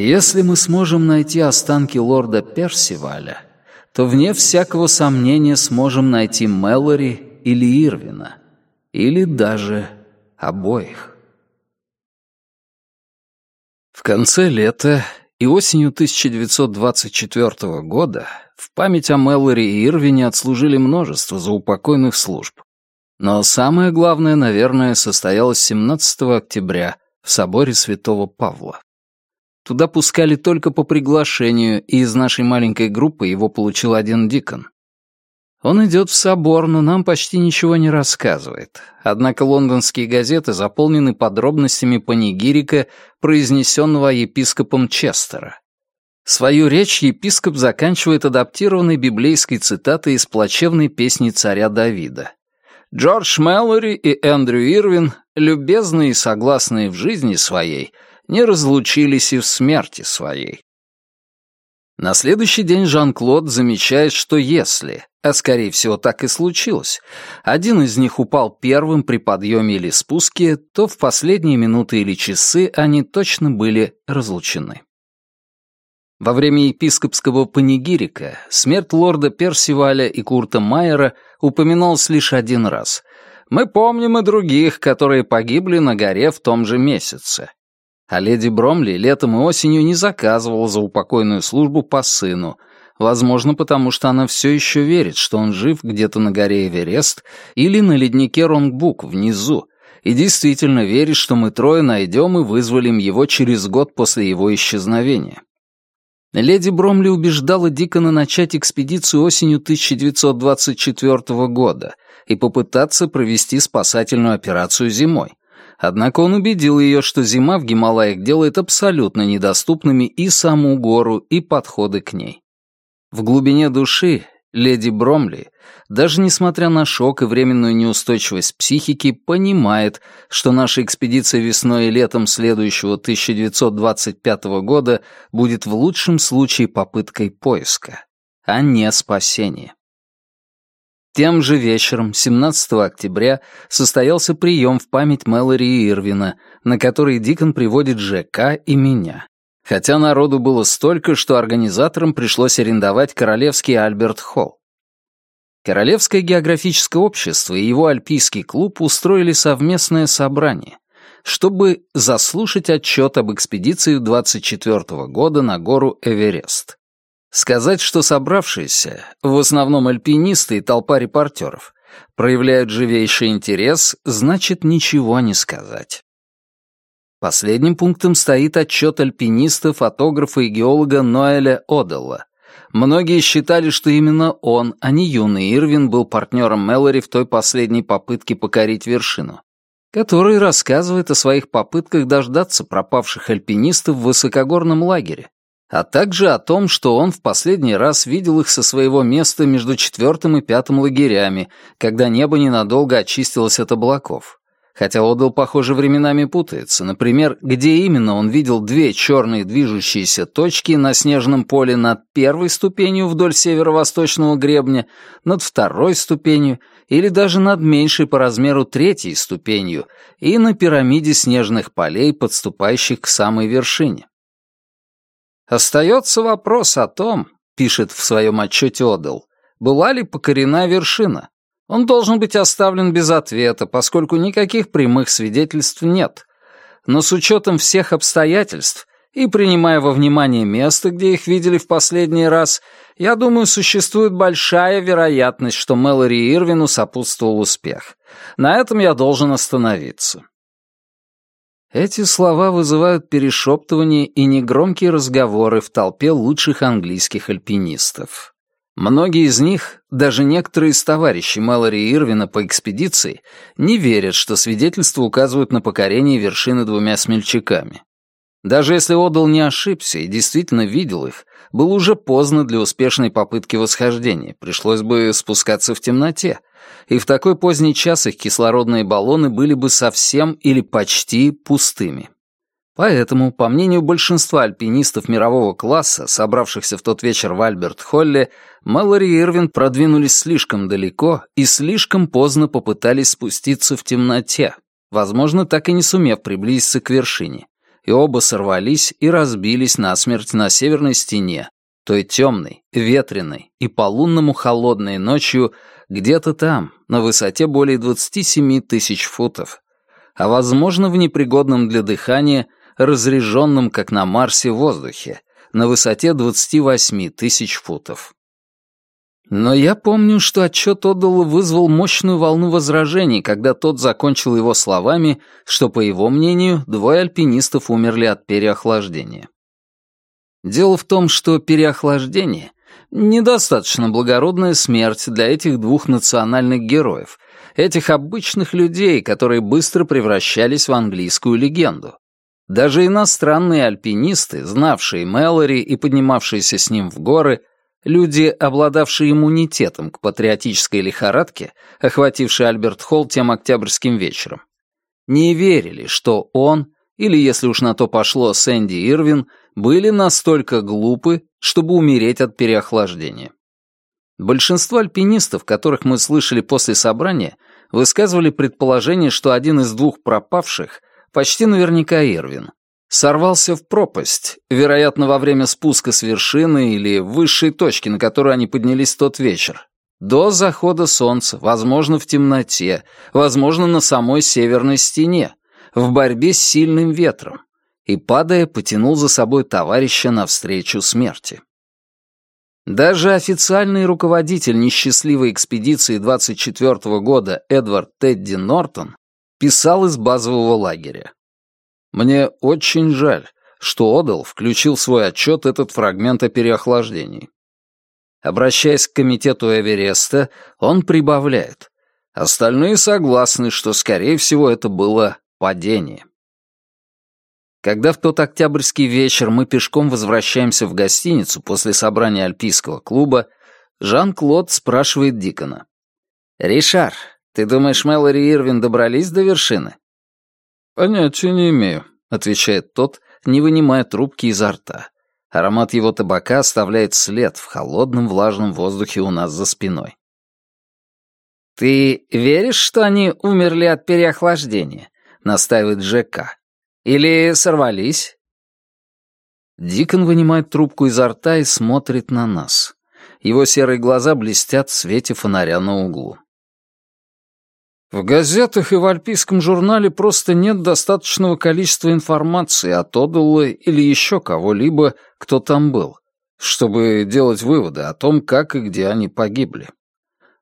Если мы сможем найти останки лорда Персиваля, то вне всякого сомнения сможем найти Мэлори или Ирвина, или даже обоих. В конце лета и осенью 1924 года в память о Мэлори и Ирвине отслужили множество заупокойных служб. Но самое главное, наверное, состоялось 17 октября в соборе Святого Павла. Туда пускали только по приглашению, и из нашей маленькой группы его получил один Дикон. Он идет в собор, но нам почти ничего не рассказывает. Однако лондонские газеты заполнены подробностями панигирика, произнесенного епископом Честера. Свою речь епископ заканчивает адаптированной библейской цитатой из плачевной песни царя Давида. Джордж Мэллори и Эндрю Ирвин, любезные и согласные в жизни своей, не разлучились и в смерти своей. На следующий день Жан-Клод замечает, что если, а скорее всего так и случилось, один из них упал первым при подъеме или спуске, то в последние минуты или часы они точно были разлучены. Во время епископского панигирика смерть лорда Персиваля и Курта Майера упоминалась лишь один раз. Мы помним и других, которые погибли на горе в том же месяце. А леди Бромли летом и осенью не заказывала за упокойную службу по сыну, возможно, потому что она все еще верит, что он жив где-то на горе Эверест или на леднике Ронгбук внизу, и действительно верит, что мы трое найдем и вызволим его через год после его исчезновения. Леди Бромли убеждала Дикона начать экспедицию осенью 1924 года и попытаться провести спасательную операцию зимой. Однако он убедил ее, что зима в Гималаях делает абсолютно недоступными и саму гору, и подходы к ней. В глубине души леди Бромли, даже несмотря на шок и временную неустойчивость психики, понимает, что наша экспедиция весной и летом следующего 1925 года будет в лучшем случае попыткой поиска, а не спасения. Тем же вечером, 17 октября, состоялся прием в память Мэлори Ирвина, на который Дикон приводит ЖК и меня. Хотя народу было столько, что организаторам пришлось арендовать Королевский Альберт Холл. Королевское географическое общество и его альпийский клуб устроили совместное собрание, чтобы заслушать отчет об экспедиции 24 года на гору Эверест. Сказать, что собравшиеся, в основном альпинисты и толпа репортеров, проявляют живейший интерес, значит ничего не сказать. Последним пунктом стоит отчет альпиниста, фотографа и геолога Ноэля Оделла. Многие считали, что именно он, а не юный Ирвин, был партнером Мэлори в той последней попытке покорить вершину, который рассказывает о своих попытках дождаться пропавших альпинистов в высокогорном лагере, а также о том, что он в последний раз видел их со своего места между четвертым и пятым лагерями, когда небо ненадолго очистилось от облаков. Хотя Одел, похоже, временами путается. Например, где именно он видел две черные движущиеся точки на снежном поле над первой ступенью вдоль северо-восточного гребня, над второй ступенью или даже над меньшей по размеру третьей ступенью и на пирамиде снежных полей, подступающих к самой вершине. Остается вопрос о том, пишет в своем отчете Одел, была ли покорена вершина. Он должен быть оставлен без ответа, поскольку никаких прямых свидетельств нет. Но с учетом всех обстоятельств и принимая во внимание место, где их видели в последний раз, я думаю, существует большая вероятность, что Мэлори Ирвину сопутствовал успех. На этом я должен остановиться. Эти слова вызывают перешептывание и негромкие разговоры в толпе лучших английских альпинистов. Многие из них, даже некоторые из товарищей Мэлори Ирвина по экспедиции, не верят, что свидетельства указывают на покорение вершины двумя смельчаками. Даже если Одал не ошибся и действительно видел их, было уже поздно для успешной попытки восхождения, пришлось бы спускаться в темноте, и в такой поздний час их кислородные баллоны были бы совсем или почти пустыми. Поэтому, по мнению большинства альпинистов мирового класса, собравшихся в тот вечер в Альберт-Холле, Мэлори и Ирвин продвинулись слишком далеко и слишком поздно попытались спуститься в темноте, возможно, так и не сумев приблизиться к вершине. И оба сорвались и разбились насмерть на северной стене, той темной, ветреной и по-лунному холодной ночью где-то там, на высоте более 27 тысяч футов, а, возможно, в непригодном для дыхания, разреженном, как на Марсе, воздухе, на высоте 28 тысяч футов. Но я помню, что отчет Отдала вызвал мощную волну возражений, когда тот закончил его словами, что, по его мнению, двое альпинистов умерли от переохлаждения. Дело в том, что переохлаждение — недостаточно благородная смерть для этих двух национальных героев, этих обычных людей, которые быстро превращались в английскую легенду. Даже иностранные альпинисты, знавшие Мэлори и поднимавшиеся с ним в горы, Люди, обладавшие иммунитетом к патриотической лихорадке, охватившей Альберт Холл тем октябрьским вечером, не верили, что он, или, если уж на то пошло, Сэнди Ирвин, были настолько глупы, чтобы умереть от переохлаждения. Большинство альпинистов, которых мы слышали после собрания, высказывали предположение, что один из двух пропавших почти наверняка Ирвин, сорвался в пропасть, вероятно, во время спуска с вершины или высшей точки, на которую они поднялись тот вечер. До захода солнца, возможно, в темноте, возможно, на самой северной стене, в борьбе с сильным ветром, и, падая, потянул за собой товарища навстречу смерти. Даже официальный руководитель несчастливой экспедиции 24 -го года Эдвард Тедди Нортон писал из базового лагеря. Мне очень жаль, что Одел включил в свой отчет этот фрагмент о переохлаждении. Обращаясь к комитету Эвереста, он прибавляет. Остальные согласны, что, скорее всего, это было падение. Когда в тот октябрьский вечер мы пешком возвращаемся в гостиницу после собрания Альпийского клуба, Жан-Клод спрашивает Дикона. «Ришар, ты думаешь, Мэлори и Ирвин добрались до вершины?» «Понятия не имею», — отвечает тот, не вынимая трубки изо рта. Аромат его табака оставляет след в холодном влажном воздухе у нас за спиной. «Ты веришь, что они умерли от переохлаждения?» — настаивает ЖК. «Или сорвались?» Дикон вынимает трубку изо рта и смотрит на нас. Его серые глаза блестят в свете фонаря на углу. В газетах и в Альпийском журнале просто нет достаточного количества информации о Тодулле или еще кого-либо, кто там был, чтобы делать выводы о том, как и где они погибли.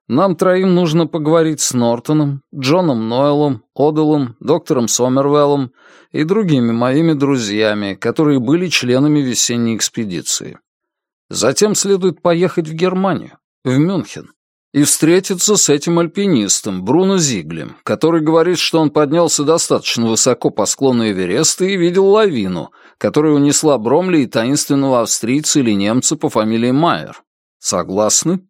Нам троим нужно поговорить с Нортоном, Джоном Нойлом, Оделом, доктором Сомервеллом и другими моими друзьями, которые были членами весенней экспедиции. Затем следует поехать в Германию, в Мюнхен, и встретиться с этим альпинистом, Бруно Зиглем, который говорит, что он поднялся достаточно высоко по склону Эвереста и видел лавину, которая унесла Бромли и таинственного австрийца или немца по фамилии Майер. Согласны?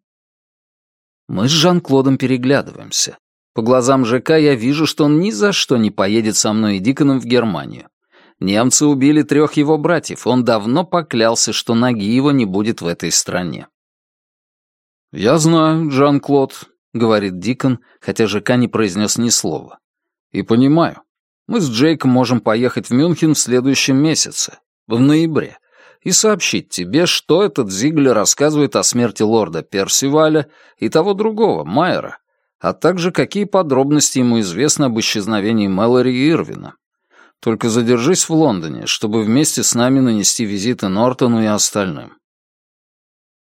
Мы с Жан-Клодом переглядываемся. По глазам ЖК я вижу, что он ни за что не поедет со мной и Диконом в Германию. Немцы убили трех его братьев, он давно поклялся, что ноги его не будет в этой стране. «Я знаю, Жан-Клод», — говорит Дикон, хотя ЖК не произнес ни слова. «И понимаю. Мы с Джейком можем поехать в Мюнхен в следующем месяце, в ноябре, и сообщить тебе, что этот Зиглер рассказывает о смерти лорда Персиваля и того другого, Майера, а также какие подробности ему известны об исчезновении Мэлори и Ирвина. Только задержись в Лондоне, чтобы вместе с нами нанести визиты Нортону и остальным.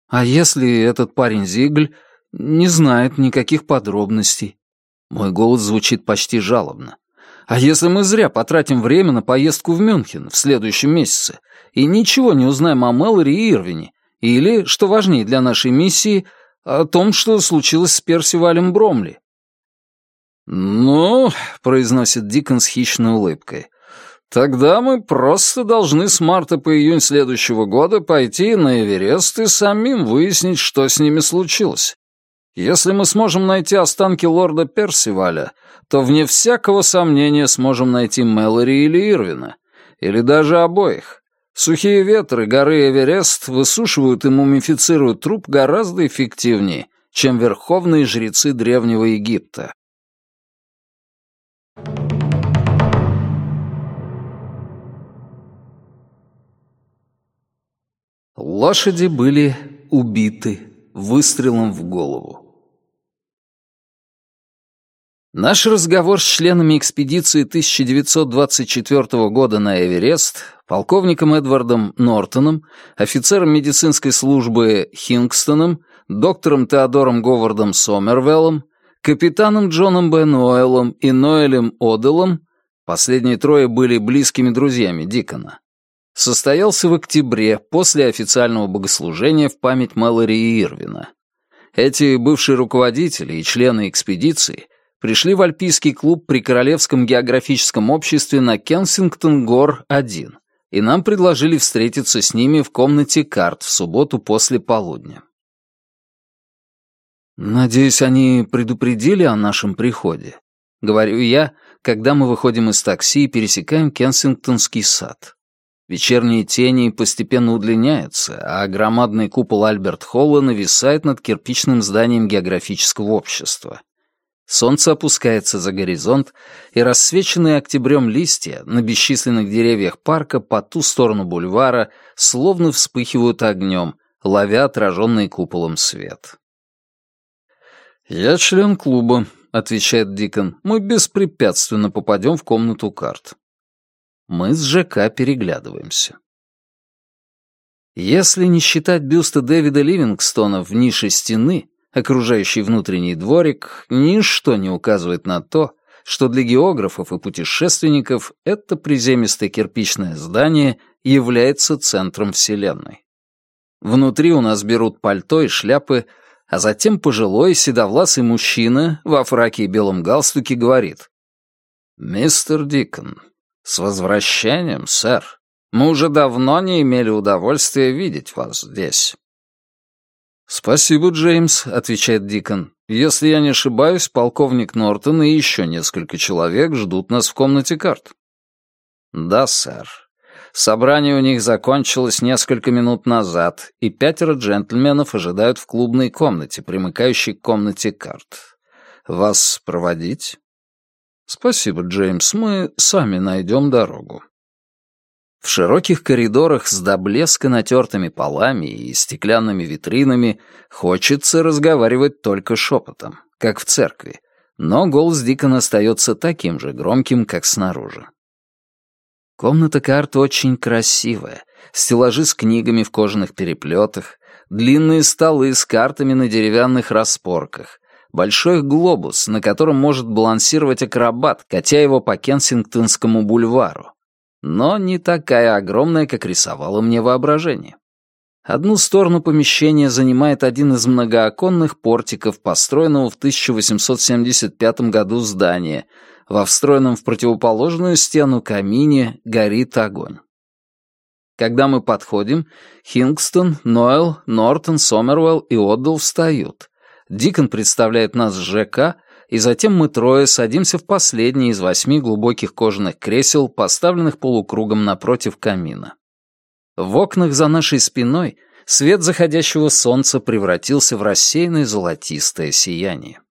А если этот парень Зигль не знает никаких подробностей? Мой голос звучит почти жалобно. А если мы зря потратим время на поездку в Мюнхен в следующем месяце и ничего не узнаем о Мэлори и Ирвине, или, что важнее для нашей миссии, о том, что случилось с Персивалем Бромли? «Ну», — произносит Дикон с хищной улыбкой, Тогда мы просто должны с марта по июнь следующего года пойти на Эверест и самим выяснить, что с ними случилось. Если мы сможем найти останки лорда Персиваля, то вне всякого сомнения сможем найти Мэлори или Ирвина, или даже обоих. Сухие ветры горы Эверест высушивают и мумифицируют труп гораздо эффективнее, чем верховные жрецы Древнего Египта. Лошади были убиты выстрелом в голову. Наш разговор с членами экспедиции 1924 года на Эверест, полковником Эдвардом Нортоном, офицером медицинской службы Хингстоном, доктором Теодором Говардом Сомервеллом, капитаном Джоном Бен Оэлом и Ноэлем Оделом, последние трое были близкими друзьями Дикона, состоялся в октябре после официального богослужения в память Мэлори и Ирвина. Эти бывшие руководители и члены экспедиции пришли в Альпийский клуб при Королевском географическом обществе на Кенсингтон-Гор-1, и нам предложили встретиться с ними в комнате карт в субботу после полудня. «Надеюсь, они предупредили о нашем приходе», — говорю я, когда мы выходим из такси и пересекаем Кенсингтонский сад. Вечерние тени постепенно удлиняются, а громадный купол Альберт-Холла нависает над кирпичным зданием географического общества. Солнце опускается за горизонт, и рассвеченные октябрем листья на бесчисленных деревьях парка по ту сторону бульвара словно вспыхивают огнем, ловя отраженный куполом свет. «Я член клуба», — отвечает Дикон. «Мы беспрепятственно попадем в комнату карт». Мы с ЖК переглядываемся. Если не считать бюста Дэвида Ливингстона в нише стены, окружающий внутренний дворик, ничто не указывает на то, что для географов и путешественников это приземистое кирпичное здание является центром Вселенной. Внутри у нас берут пальто и шляпы, а затем пожилой седовласый мужчина во фраке и белом галстуке говорит «Мистер Дикон, «С возвращением, сэр. Мы уже давно не имели удовольствия видеть вас здесь». «Спасибо, Джеймс», — отвечает Дикон. «Если я не ошибаюсь, полковник Нортон и еще несколько человек ждут нас в комнате карт». «Да, сэр. Собрание у них закончилось несколько минут назад, и пятеро джентльменов ожидают в клубной комнате, примыкающей к комнате карт. Вас проводить?» «Спасибо, Джеймс, мы сами найдем дорогу». В широких коридорах с до блеска натертыми полами и стеклянными витринами хочется разговаривать только шепотом, как в церкви, но голос Дикона остается таким же громким, как снаружи. Комната карт очень красивая, стеллажи с книгами в кожаных переплетах, длинные столы с картами на деревянных распорках, большой глобус, на котором может балансировать акробат, катя его по Кенсингтонскому бульвару. Но не такая огромная, как рисовало мне воображение. Одну сторону помещения занимает один из многооконных портиков, построенного в 1875 году здания. Во встроенном в противоположную стену камине горит огонь. Когда мы подходим, Хингстон, Нойл, Нортон, Сомервелл и Отдал встают. Дикон представляет нас ЖК, и затем мы трое садимся в последний из восьми глубоких кожаных кресел, поставленных полукругом напротив камина. В окнах за нашей спиной свет заходящего солнца превратился в рассеянное золотистое сияние.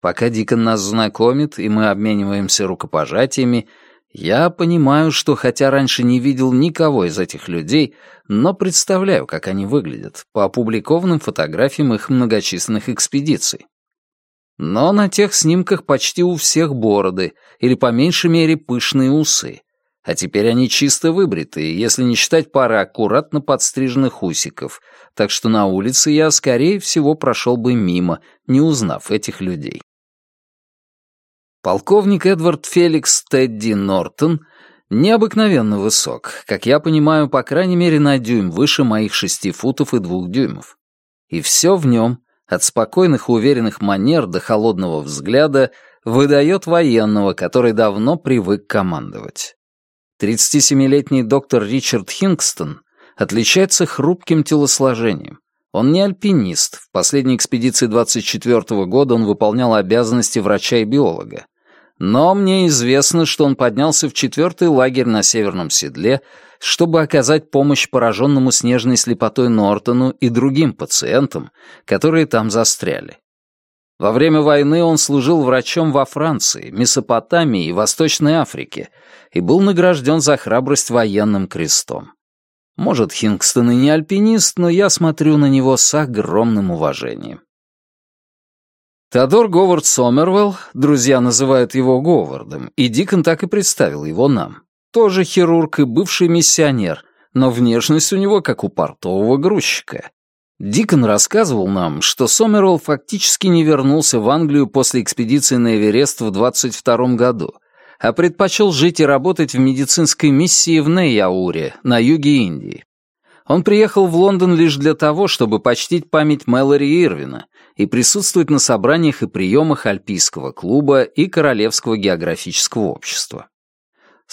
Пока Дикон нас знакомит, и мы обмениваемся рукопожатиями, я понимаю, что хотя раньше не видел никого из этих людей, но представляю, как они выглядят по опубликованным фотографиям их многочисленных экспедиций. Но на тех снимках почти у всех бороды, или по меньшей мере пышные усы, а теперь они чисто выбритые, если не считать пары аккуратно подстриженных усиков, так что на улице я, скорее всего, прошел бы мимо, не узнав этих людей. Полковник Эдвард Феликс Тедди Нортон необыкновенно высок, как я понимаю, по крайней мере на дюйм выше моих шести футов и двух дюймов. И все в нем, от спокойных и уверенных манер до холодного взгляда, выдает военного, который давно привык командовать. 37-летний доктор Ричард Хингстон отличается хрупким телосложением. Он не альпинист. В последней экспедиции 24 -го года он выполнял обязанности врача и биолога. Но мне известно, что он поднялся в четвертый лагерь на Северном Седле, чтобы оказать помощь пораженному снежной слепотой Нортону и другим пациентам, которые там застряли. Во время войны он служил врачом во Франции, Месопотамии и Восточной Африке и был награжден за храбрость военным крестом. Может, Хингстон и не альпинист, но я смотрю на него с огромным уважением. Теодор Говард Сомервелл, друзья называют его Говардом, и Дикон так и представил его нам. Тоже хирург и бывший миссионер, но внешность у него как у портового грузчика. Дикон рассказывал нам, что Сомервелл фактически не вернулся в Англию после экспедиции на Эверест в 22 году, а предпочел жить и работать в медицинской миссии в Нейауре, на юге Индии. Он приехал в Лондон лишь для того, чтобы почтить память Мэлори Ирвина и присутствовать на собраниях и приемах Альпийского клуба и Королевского географического общества.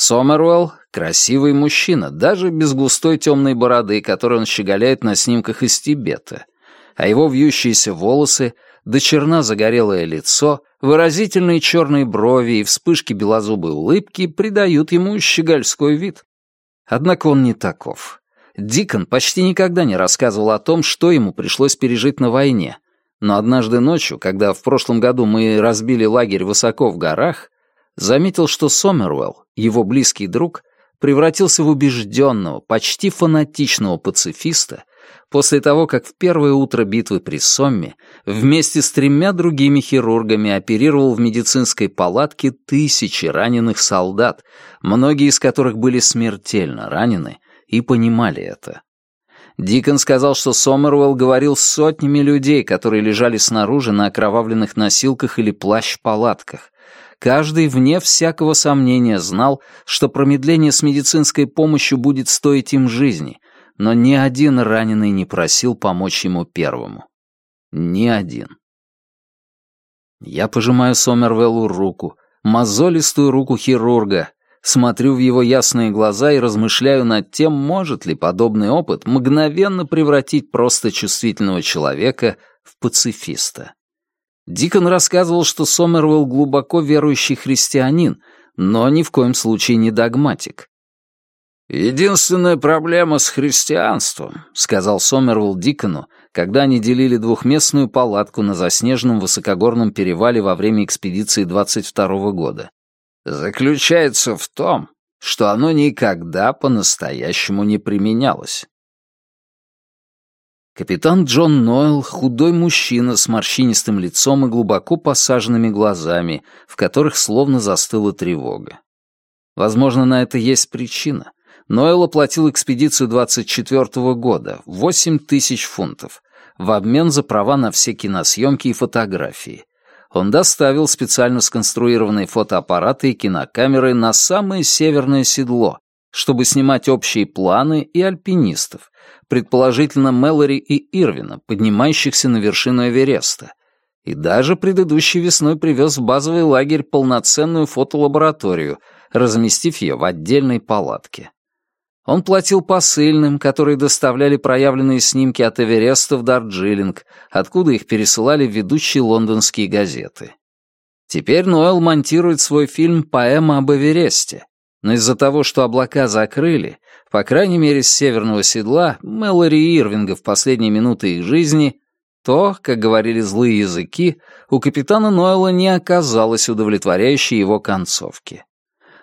Сомервелл — красивый мужчина, даже без густой темной бороды, которой он щеголяет на снимках из Тибета, а его вьющиеся волосы, до черна загорелое лицо, выразительные черные брови и вспышки белозубой улыбки придают ему щегольской вид. Однако он не таков. Дикон почти никогда не рассказывал о том, что ему пришлось пережить на войне. Но однажды ночью, когда в прошлом году мы разбили лагерь высоко в горах, заметил, что Сомервелл, его близкий друг, превратился в убежденного, почти фанатичного пацифиста после того, как в первое утро битвы при Сомме вместе с тремя другими хирургами оперировал в медицинской палатке тысячи раненых солдат, многие из которых были смертельно ранены, и понимали это. Дикон сказал, что Сомервелл говорил с сотнями людей, которые лежали снаружи на окровавленных носилках или плащ-палатках. Каждый, вне всякого сомнения, знал, что промедление с медицинской помощью будет стоить им жизни, но ни один раненый не просил помочь ему первому. Ни один. Я пожимаю Сомервеллу руку, мозолистую руку хирурга, смотрю в его ясные глаза и размышляю над тем, может ли подобный опыт мгновенно превратить просто чувствительного человека в пацифиста. Дикон рассказывал, что Сомервелл глубоко верующий христианин, но ни в коем случае не догматик. «Единственная проблема с христианством», — сказал Сомервелл Дикону, когда они делили двухместную палатку на заснеженном высокогорном перевале во время экспедиции 22 -го года заключается в том, что оно никогда по-настоящему не применялось. Капитан Джон Нойл — худой мужчина с морщинистым лицом и глубоко посаженными глазами, в которых словно застыла тревога. Возможно, на это есть причина. Нойл оплатил экспедицию 24 -го года — 8 тысяч фунтов, в обмен за права на все киносъемки и фотографии, он доставил специально сконструированные фотоаппараты и кинокамеры на самое северное седло, чтобы снимать общие планы и альпинистов, предположительно Мэлори и Ирвина, поднимающихся на вершину Эвереста. И даже предыдущей весной привез в базовый лагерь полноценную фотолабораторию, разместив ее в отдельной палатке. Он платил посыльным, которые доставляли проявленные снимки от Эвереста в Дарджилинг, откуда их пересылали ведущие лондонские газеты. Теперь Ноэл монтирует свой фильм «Поэма об Эвересте», но из-за того, что облака закрыли, по крайней мере с северного седла, Мэлори Ирвинга в последние минуты их жизни, то, как говорили злые языки, у капитана Ноэла не оказалось удовлетворяющей его концовки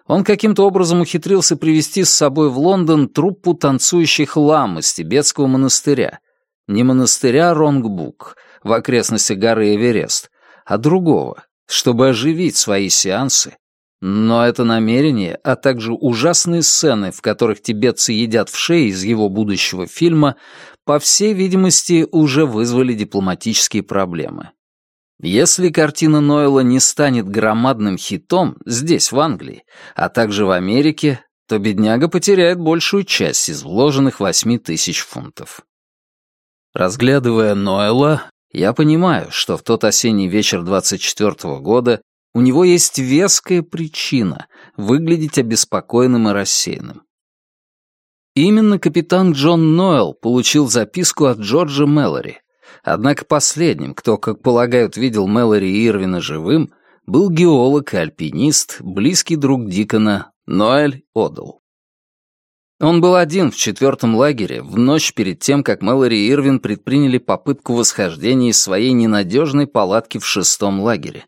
он каким-то образом ухитрился привести с собой в Лондон труппу танцующих лам из тибетского монастыря. Не монастыря Ронгбук в окрестностях горы Эверест, а другого, чтобы оживить свои сеансы. Но это намерение, а также ужасные сцены, в которых тибетцы едят в шее из его будущего фильма, по всей видимости, уже вызвали дипломатические проблемы. Если картина Нойла не станет громадным хитом здесь, в Англии, а также в Америке, то бедняга потеряет большую часть из вложенных восьми тысяч фунтов. Разглядывая Нойла, я понимаю, что в тот осенний вечер 24 -го года у него есть веская причина выглядеть обеспокоенным и рассеянным. Именно капитан Джон Нойл получил записку от Джорджа Мэлори, Однако последним, кто, как полагают, видел Мэлори Ирвина живым, был геолог и альпинист, близкий друг Дикона, Ноэль Одл. Он был один в четвертом лагере в ночь перед тем, как Мэлори и Ирвин предприняли попытку восхождения из своей ненадежной палатки в шестом лагере.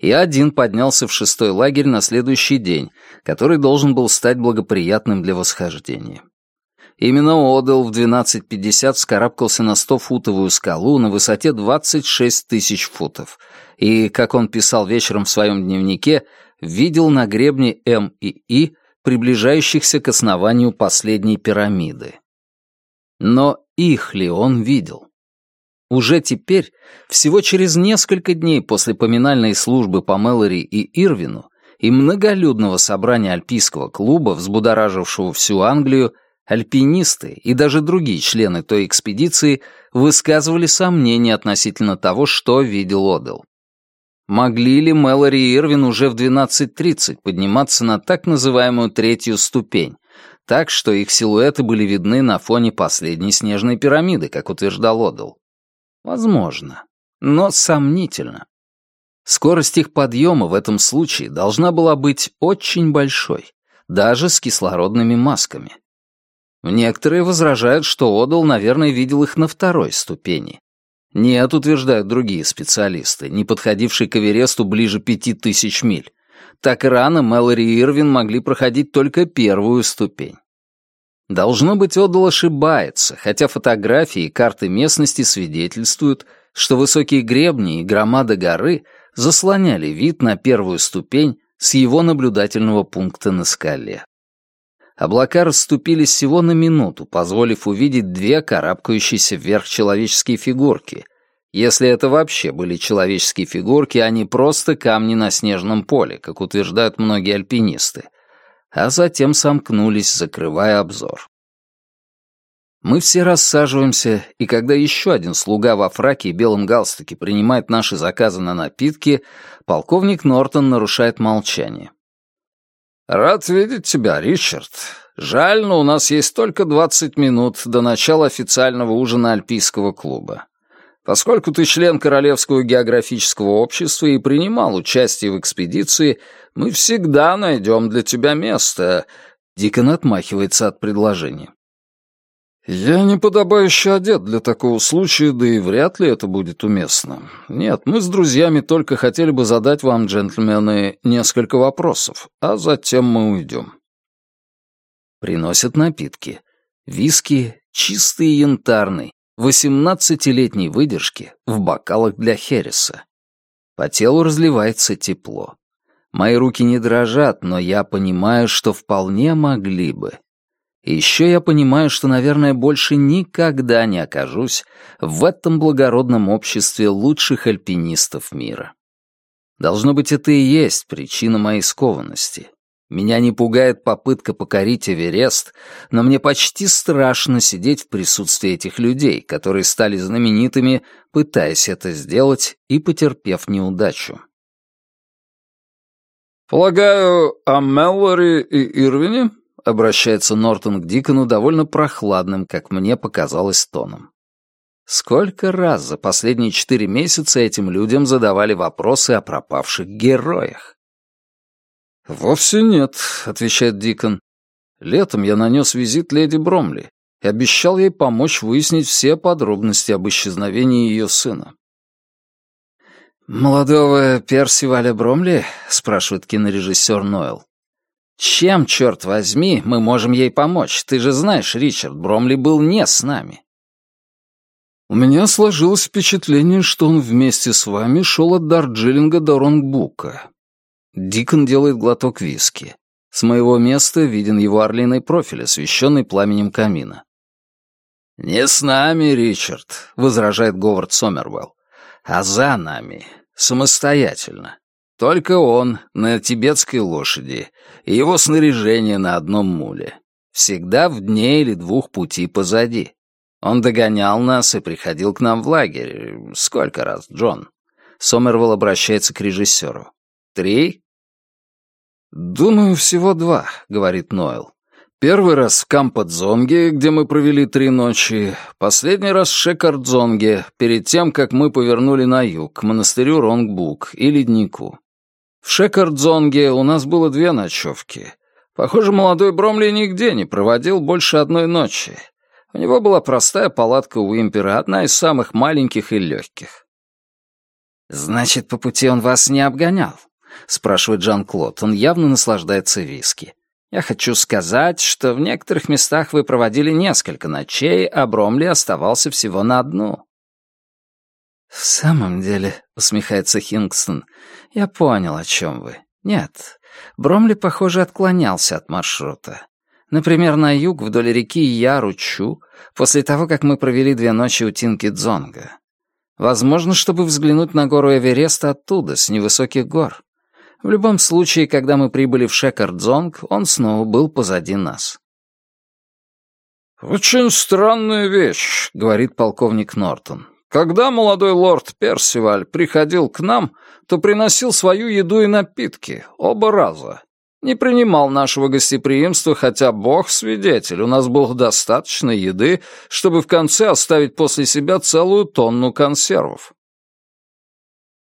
И один поднялся в шестой лагерь на следующий день, который должен был стать благоприятным для восхождения. Именно Одел в 12.50 вскарабкался на 100-футовую скалу на высоте 26 тысяч футов и, как он писал вечером в своем дневнике, видел на гребне М и И приближающихся к основанию последней пирамиды. Но их ли он видел? Уже теперь, всего через несколько дней после поминальной службы по Мэлори и Ирвину и многолюдного собрания альпийского клуба, взбудоражившего всю Англию, альпинисты и даже другие члены той экспедиции высказывали сомнения относительно того, что видел Одел. Могли ли Мэлори и Ирвин уже в 12.30 подниматься на так называемую третью ступень, так что их силуэты были видны на фоне последней снежной пирамиды, как утверждал Одел? Возможно, но сомнительно. Скорость их подъема в этом случае должна была быть очень большой, даже с кислородными масками. Некоторые возражают, что Одал, наверное, видел их на второй ступени. Нет, утверждают другие специалисты, не подходившие к Эвересту ближе пяти тысяч миль. Так рано Мэлори и Ирвин могли проходить только первую ступень. Должно быть, Одал ошибается, хотя фотографии и карты местности свидетельствуют, что высокие гребни и громада горы заслоняли вид на первую ступень с его наблюдательного пункта на скале. Облака расступились всего на минуту, позволив увидеть две карабкающиеся вверх человеческие фигурки, если это вообще были человеческие фигурки, а не просто камни на снежном поле, как утверждают многие альпинисты, а затем сомкнулись, закрывая обзор. Мы все рассаживаемся, и когда еще один слуга во фраке и белом галстуке принимает наши заказы на напитки, полковник Нортон нарушает молчание. «Рад видеть тебя, Ричард. Жаль, но у нас есть только 20 минут до начала официального ужина Альпийского клуба. Поскольку ты член Королевского географического общества и принимал участие в экспедиции, мы всегда найдем для тебя место». Дикон отмахивается от предложения. «Я не подобающе одет для такого случая, да и вряд ли это будет уместно. Нет, мы с друзьями только хотели бы задать вам, джентльмены, несколько вопросов, а затем мы уйдем». Приносят напитки. Виски чистый янтарный, восемнадцатилетней выдержки в бокалах для Хереса. По телу разливается тепло. Мои руки не дрожат, но я понимаю, что вполне могли бы. И еще я понимаю, что, наверное, больше никогда не окажусь в этом благородном обществе лучших альпинистов мира. Должно быть, это и есть причина моей скованности. Меня не пугает попытка покорить Эверест, но мне почти страшно сидеть в присутствии этих людей, которые стали знаменитыми, пытаясь это сделать и потерпев неудачу. «Полагаю, о Меллори и Ирвине?» — обращается Нортон к Дикону довольно прохладным, как мне показалось, тоном. Сколько раз за последние четыре месяца этим людям задавали вопросы о пропавших героях? «Вовсе нет», — отвечает Дикон. «Летом я нанес визит леди Бромли и обещал ей помочь выяснить все подробности об исчезновении ее сына». «Молодого Персиваля Бромли?» — спрашивает кинорежиссер Нойл. Чем, черт возьми, мы можем ей помочь? Ты же знаешь, Ричард, Бромли был не с нами. У меня сложилось впечатление, что он вместе с вами шел от Дарджилинга до Ронгбука. Дикон делает глоток виски. С моего места виден его орлиный профиль, освещенный пламенем камина. «Не с нами, Ричард», — возражает Говард Сомервелл, — «а за нами, самостоятельно. Только он на тибетской лошади и его снаряжение на одном муле. Всегда в дне или двух пути позади. Он догонял нас и приходил к нам в лагерь. Сколько раз, Джон? Сомервелл обращается к режиссеру. Три? «Думаю, всего два», — говорит Нойл. «Первый раз в Кампадзонге, где мы провели три ночи. Последний раз в Шекардзонге, перед тем, как мы повернули на юг, к монастырю Ронгбук и леднику. В Шекардзонге у нас было две ночевки. Похоже, молодой Бромли нигде не проводил больше одной ночи. У него была простая палатка у Импера, одна из самых маленьких и легких. «Значит, по пути он вас не обгонял?» — спрашивает Жан-Клод. Он явно наслаждается виски. Я хочу сказать, что в некоторых местах вы проводили несколько ночей, а Бромли оставался всего на одну». «В самом деле», — усмехается Хингстон, — «я понял, о чем вы. Нет, Бромли, похоже, отклонялся от маршрута. Например, на юг вдоль реки Яручу, после того, как мы провели две ночи у Тинки-Дзонга. Возможно, чтобы взглянуть на гору Эверест оттуда, с невысоких гор. В любом случае, когда мы прибыли в Шекардзонг, он снова был позади нас. «Очень странная вещь», — говорит полковник Нортон. «Когда молодой лорд Персиваль приходил к нам, то приносил свою еду и напитки, оба раза. Не принимал нашего гостеприимства, хотя бог свидетель, у нас было достаточно еды, чтобы в конце оставить после себя целую тонну консервов.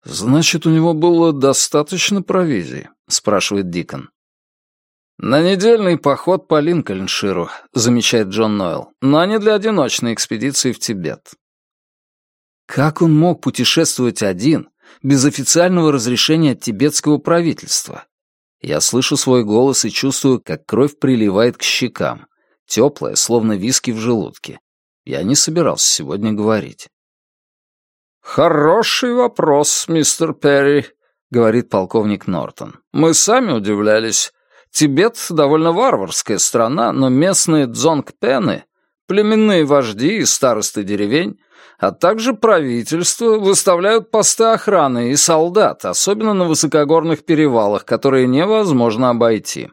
«Значит, у него было достаточно провизии?» — спрашивает Дикон. «На недельный поход по Линкольнширу», — замечает Джон Нойл, «но не для одиночной экспедиции в Тибет». Как он мог путешествовать один, без официального разрешения тибетского правительства? Я слышу свой голос и чувствую, как кровь приливает к щекам, теплая, словно виски в желудке. Я не собирался сегодня говорить. «Хороший вопрос, мистер Перри», — говорит полковник Нортон. «Мы сами удивлялись. Тибет — довольно варварская страна, но местные дзонгпены, племенные вожди и старосты деревень, а также правительство выставляют посты охраны и солдат, особенно на высокогорных перевалах, которые невозможно обойти.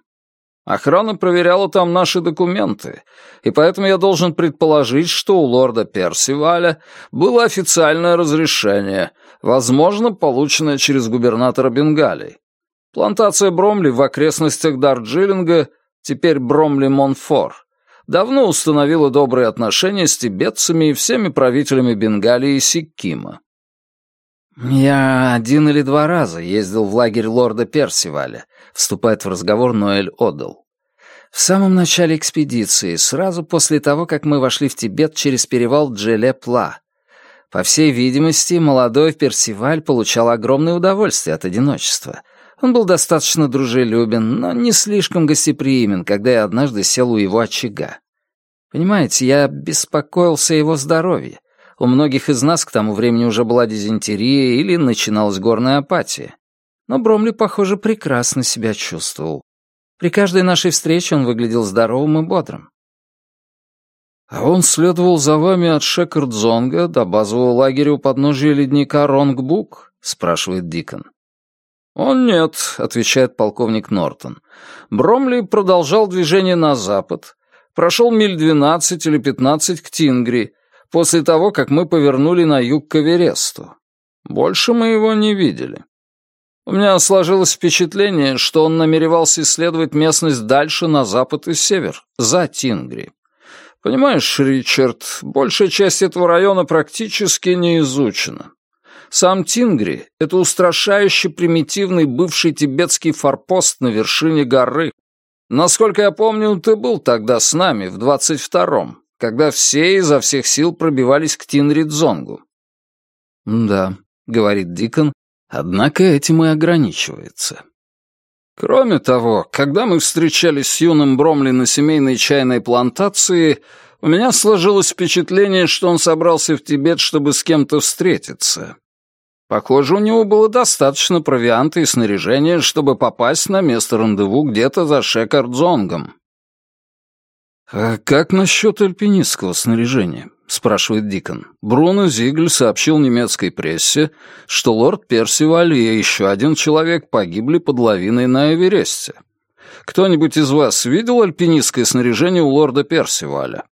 Охрана проверяла там наши документы, и поэтому я должен предположить, что у лорда Персиваля было официальное разрешение, возможно, полученное через губернатора Бенгалии. Плантация Бромли в окрестностях Дарджилинга, теперь Бромли-Монфор, давно установила добрые отношения с тибетцами и всеми правителями Бенгалии и Сиккима. «Я один или два раза ездил в лагерь лорда Персиваля», — вступает в разговор Ноэль Одел. «В самом начале экспедиции, сразу после того, как мы вошли в Тибет через перевал Джеле-Пла. По всей видимости, молодой Персиваль получал огромное удовольствие от одиночества. Он был достаточно дружелюбен, но не слишком гостеприимен, когда я однажды сел у его очага. Понимаете, я беспокоился о его здоровье. У многих из нас к тому времени уже была дизентерия или начиналась горная апатия. Но Бромли, похоже, прекрасно себя чувствовал. При каждой нашей встрече он выглядел здоровым и бодрым. «А он следовал за вами от Шекардзонга до базового лагеря у подножия ледника Ронгбук?» — спрашивает Дикон. «Он нет», — отвечает полковник Нортон. «Бромли продолжал движение на запад, прошел миль двенадцать или пятнадцать к Тингри, после того, как мы повернули на юг к Эвересту. Больше мы его не видели. У меня сложилось впечатление, что он намеревался исследовать местность дальше на запад и север, за Тингри. Понимаешь, Ричард, большая часть этого района практически не изучена. Сам Тингри — это устрашающе примитивный бывший тибетский форпост на вершине горы. Насколько я помню, ты был тогда с нами, в двадцать втором когда все изо всех сил пробивались к Тинридзонгу. «Да», — говорит Дикон, однако этим и ограничивается. Кроме того, когда мы встречались с юным Бромли на семейной чайной плантации, у меня сложилось впечатление, что он собрался в Тибет, чтобы с кем-то встретиться. Похоже, у него было достаточно провианта и снаряжения, чтобы попасть на место рандеву где-то за Шекардзонгом. «А как насчет альпинистского снаряжения?» — спрашивает Дикон. Бруно Зигль сообщил немецкой прессе, что лорд Персиваль и еще один человек погибли под лавиной на Эвересте. Кто-нибудь из вас видел альпинистское снаряжение у лорда Персиваля?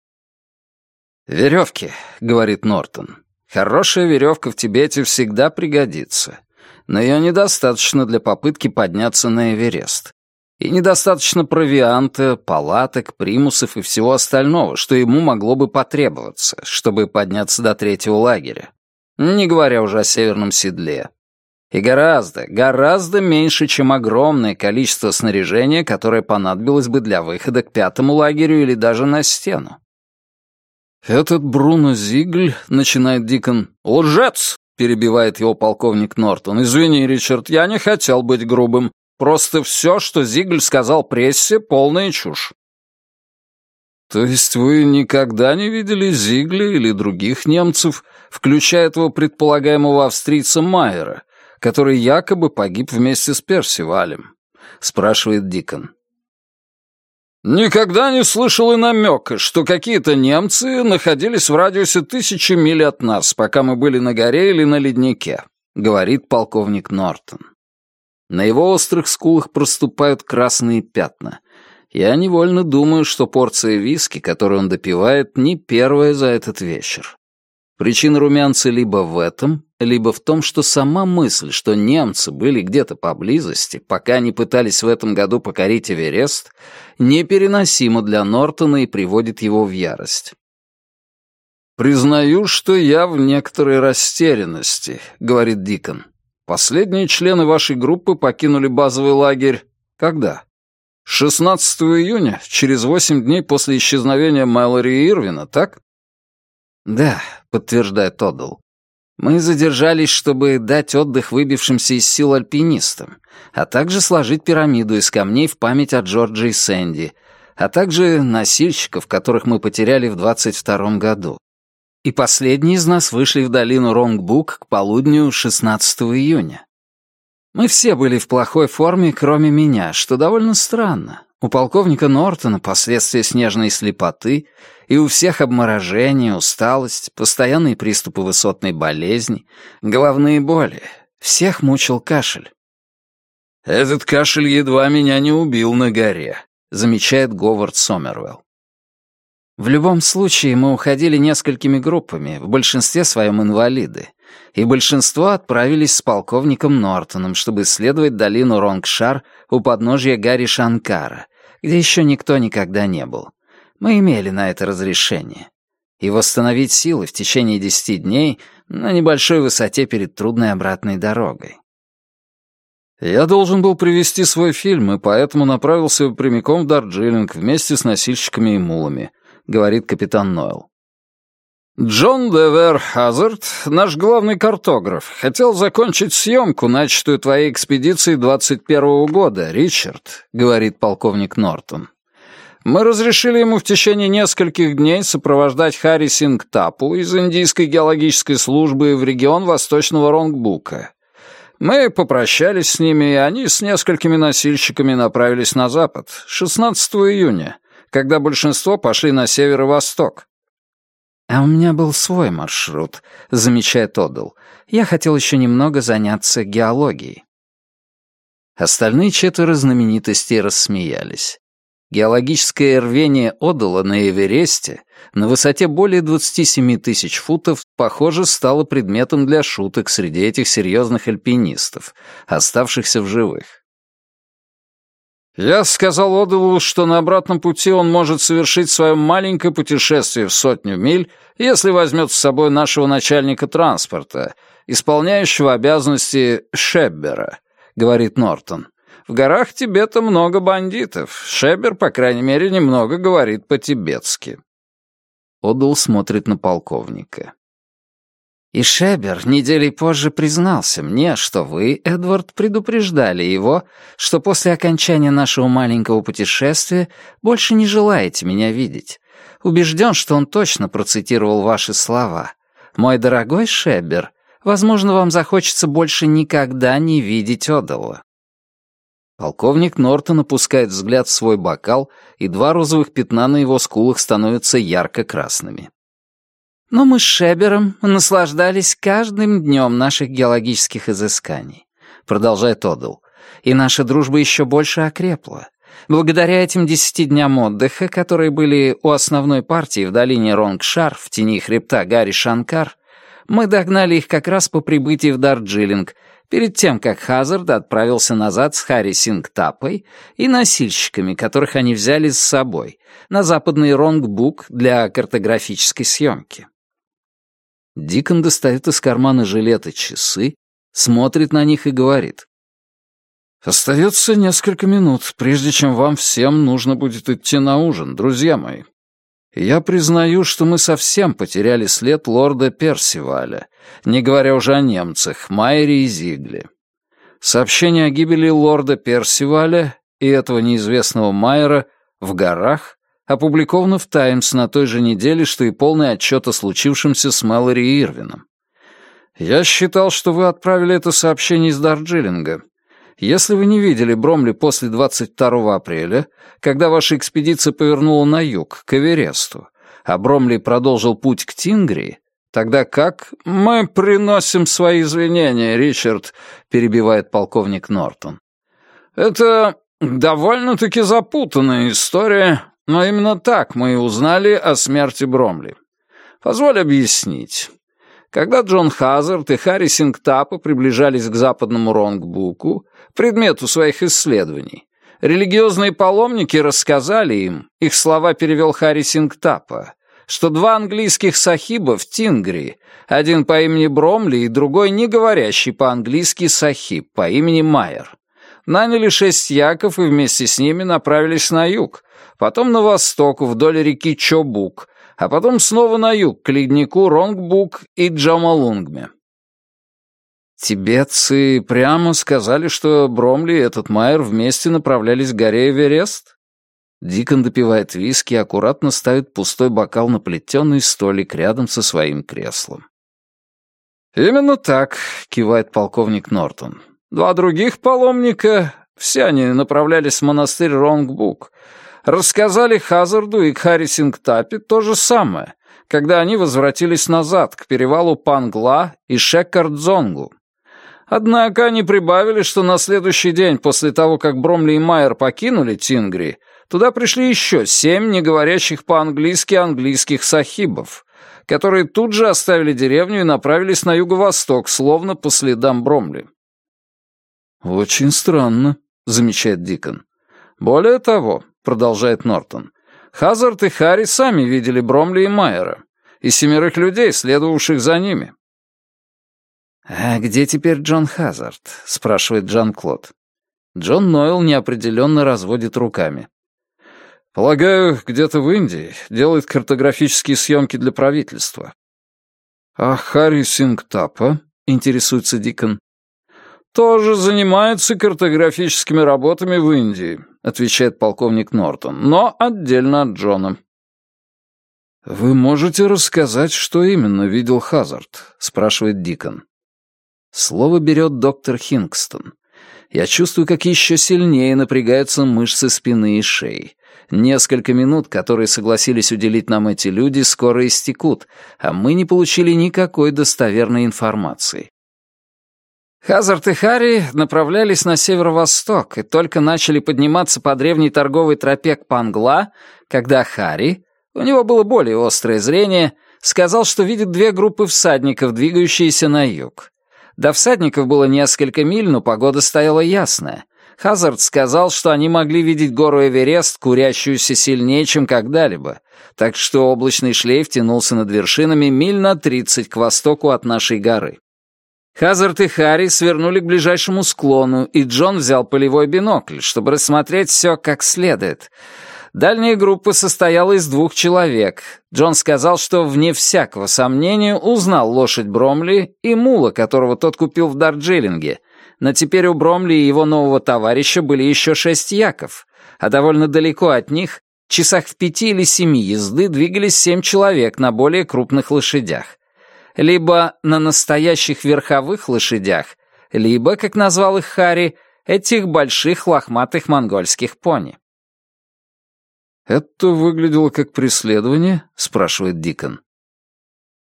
«Веревки», — говорит Нортон. «Хорошая веревка в Тибете всегда пригодится, но ее недостаточно для попытки подняться на Эверест и недостаточно провианта, палаток, примусов и всего остального, что ему могло бы потребоваться, чтобы подняться до третьего лагеря. Не говоря уже о северном седле. И гораздо, гораздо меньше, чем огромное количество снаряжения, которое понадобилось бы для выхода к пятому лагерю или даже на стену. «Этот Бруно Зигль», — начинает Дикон, — «лжец!» — перебивает его полковник Нортон. «Извини, Ричард, я не хотел быть грубым. Просто все, что Зигль сказал прессе, полная чушь». «То есть вы никогда не видели Зигля или других немцев, включая этого предполагаемого австрийца Майера, который якобы погиб вместе с Персивалем?» — спрашивает Дикон. «Никогда не слышал и намека, что какие-то немцы находились в радиусе тысячи миль от нас, пока мы были на горе или на леднике», — говорит полковник Нортон. На его острых скулах проступают красные пятна — я невольно думаю, что порция виски, которую он допивает, не первая за этот вечер. Причина румянца либо в этом, либо в том, что сама мысль, что немцы были где-то поблизости, пока они пытались в этом году покорить Эверест, непереносима для Нортона и приводит его в ярость. «Признаю, что я в некоторой растерянности», — говорит Дикон. «Последние члены вашей группы покинули базовый лагерь когда?» 16 июня, через восемь дней после исчезновения Мэлори Ирвина, так? Да, подтверждает Тоддл. Мы задержались, чтобы дать отдых выбившимся из сил альпинистам, а также сложить пирамиду из камней в память о Джорджи и Сэнди, а также носильщиков, которых мы потеряли в 22 году. И последние из нас вышли в долину Ронгбук к полудню 16 июня. Мы все были в плохой форме, кроме меня, что довольно странно. У полковника Нортона последствия снежной слепоты, и у всех обморожение, усталость, постоянные приступы высотной болезни, головные боли. Всех мучил кашель. «Этот кашель едва меня не убил на горе», — замечает Говард Сомервелл. В любом случае, мы уходили несколькими группами, в большинстве своем инвалиды, и большинство отправились с полковником Нортоном, чтобы исследовать долину Ронгшар у подножья Гарри Шанкара, где еще никто никогда не был. Мы имели на это разрешение. И восстановить силы в течение десяти дней на небольшой высоте перед трудной обратной дорогой. Я должен был привести свой фильм, и поэтому направился прямиком в Дарджилинг вместе с носильщиками и мулами, говорит капитан Нойл. Джон Девер Хазард, наш главный картограф, хотел закончить съемку, начатую твоей экспедицией 21-го года, Ричард, говорит полковник Нортон. Мы разрешили ему в течение нескольких дней сопровождать Харри Сингтапу из Индийской геологической службы в регион Восточного Ронгбука. Мы попрощались с ними, и они с несколькими носильщиками направились на запад, 16 июня, когда большинство пошли на северо-восток. «А у меня был свой маршрут», — замечает Одал. «Я хотел еще немного заняться геологией». Остальные четверо знаменитостей рассмеялись. Геологическое рвение Одала на Эвересте на высоте более 27 тысяч футов, похоже, стало предметом для шуток среди этих серьезных альпинистов, оставшихся в живых. Я сказал Одову, что на обратном пути он может совершить свое маленькое путешествие в сотню миль, если возьмет с собой нашего начальника транспорта, исполняющего обязанности Шеббера, говорит Нортон. В горах Тибета много бандитов. Шебер, по крайней мере, немного говорит по-тибетски. Одул смотрит на полковника. И Шебер неделей позже признался мне, что вы, Эдвард, предупреждали его, что после окончания нашего маленького путешествия больше не желаете меня видеть. Убежден, что он точно процитировал ваши слова. «Мой дорогой Шебер, возможно, вам захочется больше никогда не видеть Одала». Полковник Нортон опускает взгляд в свой бокал, и два розовых пятна на его скулах становятся ярко-красными. Но мы с Шебером наслаждались каждым днем наших геологических изысканий, продолжает Одл. И наша дружба еще больше окрепла. Благодаря этим десяти дням отдыха, которые были у основной партии в долине Ронгшар в тени хребта Гарри Шанкар, мы догнали их как раз по прибытии в Дарджилинг, перед тем, как Хазард отправился назад с Харри Сингтапой и носильщиками, которых они взяли с собой, на западный Ронгбук для картографической съемки. Дикон достает из кармана жилета часы, смотрит на них и говорит. «Остается несколько минут, прежде чем вам всем нужно будет идти на ужин, друзья мои. Я признаю, что мы совсем потеряли след лорда Персиваля, не говоря уже о немцах, Майере и Зигле. Сообщение о гибели лорда Персиваля и этого неизвестного Майера в горах опубликовано в «Таймс» на той же неделе, что и полный отчет о случившемся с Мэлори Ирвином. Я считал, что вы отправили это сообщение из Дарджилинга. Если вы не видели Бромли после 22 апреля, когда ваша экспедиция повернула на юг, к Эвересту, а Бромли продолжил путь к Тингрии, тогда как мы приносим свои извинения, Ричард, перебивает полковник Нортон. Это довольно-таки запутанная история, но именно так мы и узнали о смерти Бромли. Позволь объяснить. Когда Джон Хазард и Харри Сингтапа приближались к западному Ронгбуку, предмету своих исследований, религиозные паломники рассказали им, их слова перевел Харри Сингтапа, что два английских сахиба в Тингри, один по имени Бромли и другой не говорящий по-английски сахиб по имени Майер, наняли шесть яков и вместе с ними направились на юг, потом на восток вдоль реки Чобук, а потом снова на юг, к леднику Ронгбук и Джамалунгме. Тибетцы прямо сказали, что Бромли и этот Майер вместе направлялись к горе Эверест? Дикон допивает виски и аккуратно ставит пустой бокал на плетеный столик рядом со своим креслом. «Именно так», — кивает полковник Нортон. «Два других паломника, все они направлялись в монастырь Ронгбук, рассказали Хазарду и Хари Сингтапе то же самое, когда они возвратились назад, к перевалу Пангла и Шеккардзонгу. Однако они прибавили, что на следующий день после того, как Бромли и Майер покинули Тингри, туда пришли еще семь не говорящих по-английски английских сахибов, которые тут же оставили деревню и направились на юго-восток, словно по следам Бромли. «Очень странно», — замечает Дикон. «Более того, — продолжает Нортон. «Хазард и Харри сами видели Бромли и Майера, и семерых людей, следовавших за ними». «А где теперь Джон Хазард?» — спрашивает Жан-Клод. Джон Нойл неопределенно разводит руками. «Полагаю, где-то в Индии делает картографические съемки для правительства». «А Харри Сингтапа?» — интересуется Дикон. «Тоже занимается картографическими работами в Индии», — отвечает полковник Нортон, «но отдельно от Джона». «Вы можете рассказать, что именно видел Хазард?» — спрашивает Дикон. Слово берет доктор Хингстон. Я чувствую, как еще сильнее напрягаются мышцы спины и шеи. Несколько минут, которые согласились уделить нам эти люди, скоро истекут, а мы не получили никакой достоверной информации. Хазард и Харри направлялись на северо-восток и только начали подниматься по древней торговой тропе к Пангла, когда Харри, у него было более острое зрение, сказал, что видит две группы всадников, двигающиеся на юг. До всадников было несколько миль, но погода стояла ясная. Хазард сказал, что они могли видеть гору Эверест, курящуюся сильнее, чем когда-либо, так что облачный шлейф тянулся над вершинами миль на тридцать к востоку от нашей горы. Хазард и Харри свернули к ближайшему склону, и Джон взял полевой бинокль, чтобы рассмотреть все как следует. Дальняя группа состояла из двух человек. Джон сказал, что, вне всякого сомнения, узнал лошадь Бромли и мула, которого тот купил в Дарджилинге. Но теперь у Бромли и его нового товарища были еще шесть яков, а довольно далеко от них, часах в пяти или семи езды, двигались семь человек на более крупных лошадях либо на настоящих верховых лошадях, либо, как назвал их Хари, этих больших лохматых монгольских пони. «Это выглядело как преследование?» — спрашивает Дикон.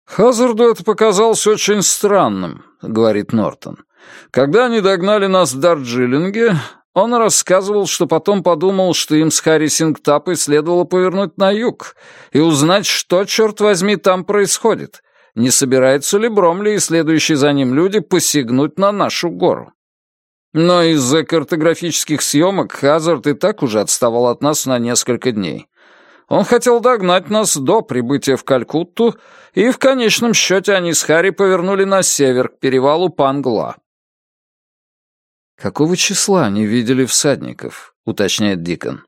«Хазарду это показалось очень странным», — говорит Нортон. «Когда они догнали нас в Дарджилинге, он рассказывал, что потом подумал, что им с Харри Сингтапой следовало повернуть на юг и узнать, что, черт возьми, там происходит, не собирается ли Бромли и следующие за ним люди посягнуть на нашу гору. Но из-за картографических съемок Хазард и так уже отставал от нас на несколько дней. Он хотел догнать нас до прибытия в Калькутту, и в конечном счете они с Харри повернули на север, к перевалу Пангла. «Какого числа они видели всадников?» — уточняет Дикон.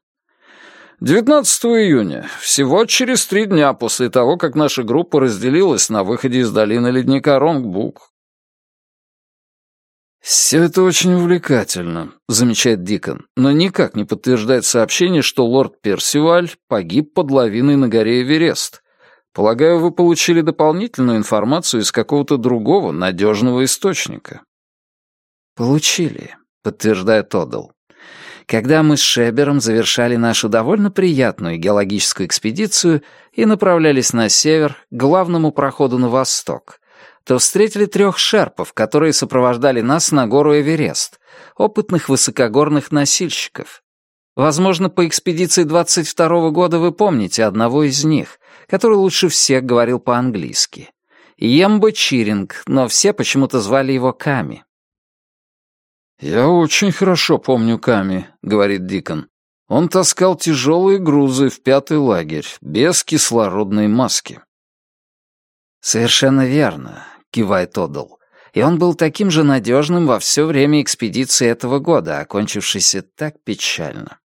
19 июня, всего через три дня после того, как наша группа разделилась на выходе из долины ледника Ронгбук. «Все это очень увлекательно», — замечает Дикон, но никак не подтверждает сообщение, что лорд Персиваль погиб под лавиной на горе Эверест. Полагаю, вы получили дополнительную информацию из какого-то другого надежного источника. «Получили», — подтверждает Одал. Когда мы с Шебером завершали нашу довольно приятную геологическую экспедицию и направлялись на север, к главному проходу на восток, то встретили трех шерпов, которые сопровождали нас на гору Эверест, опытных высокогорных носильщиков. Возможно, по экспедиции 22 -го года вы помните одного из них, который лучше всех говорил по-английски. Ембо Чиринг, но все почему-то звали его Ками. «Я очень хорошо помню Ками», — говорит Дикон. «Он таскал тяжелые грузы в пятый лагерь, без кислородной маски». «Совершенно верно кивает Одал. И он был таким же надежным во все время экспедиции этого года, окончившейся так печально.